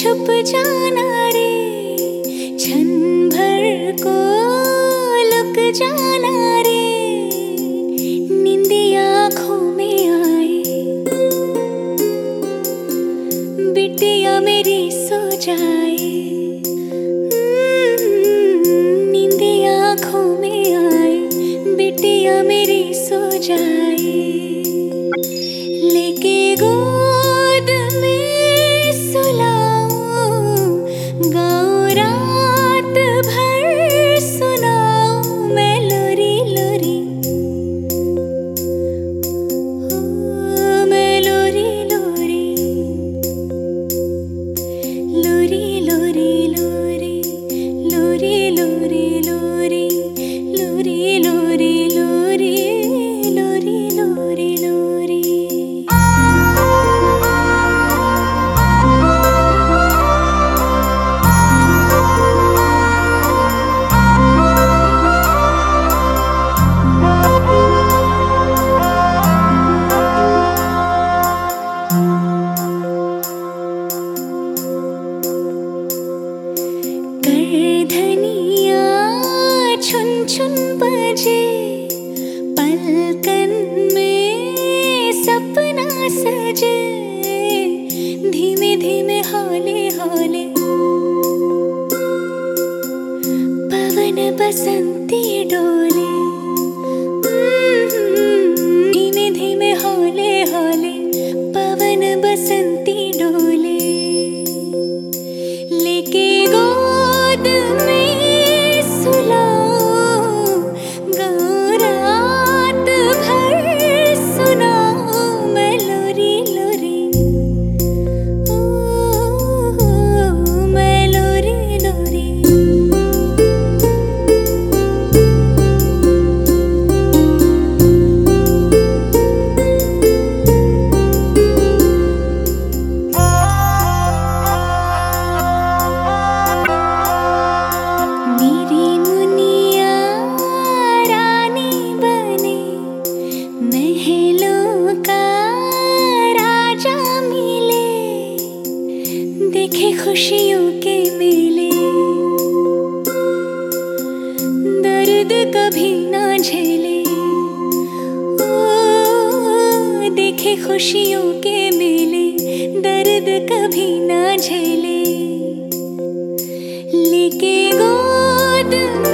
छुप जाना रे क्षण भर को लुक जाना जाए। नींदी आँखों में आए बिटिया मेरी सो जाए। लेके गोद छुन बजे पलकन में सपना सजे धीमे धीमे हौले हौले पवन बसंती डोले। खुशियों के मेले। दर्द कभी ना झेले। देखे खुशियों के मेले। दर्द कभी ना झेले। लेके गोद